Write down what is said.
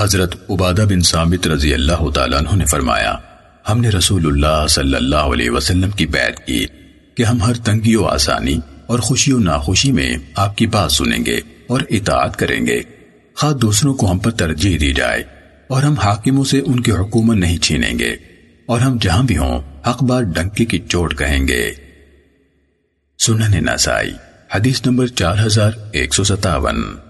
حضرت عبادہ بن سامت رضی اللہ تعالیٰ عنہ نے فرمایا، ہم نے رسول اللہ صلی اللہ علیہ وسلم کی بیعت کی کہ ہم ہر تنگی و آسانی اور خوشی و ناخوشی میں آپ کی بات سنیں گے اور اطاعت کریں گے۔ خواہ دوسروں کو ہم پر ترجیح دی جائے اور ہم حاکموں سے ان کی حکومت نہیں چھینیں گے اور ہم جہاں بھی ہوں حق بار ڈنکے کی چوٹ کہیں گے۔ سنن نسائی، حدیث نمبر چار ہزار ایک سو ستاون۔